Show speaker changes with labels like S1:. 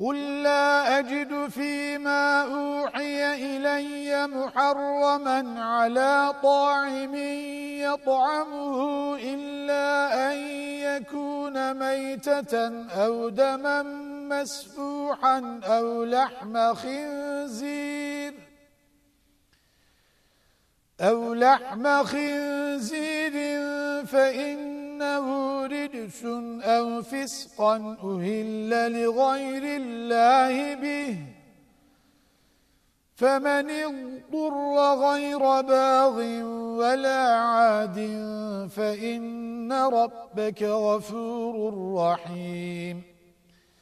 S1: قل لا أجد فيما أوحي إلي محرما على طاعم يطعمه إلا أن يكون ميتة أو دما مسفوحا أو لحم خنزير أو لحم خنزير فإنه رجس أو فسقا أهل لغير الله به. فمن اضطر غير باغ ولا عاد فإن ربك غفور رحيم.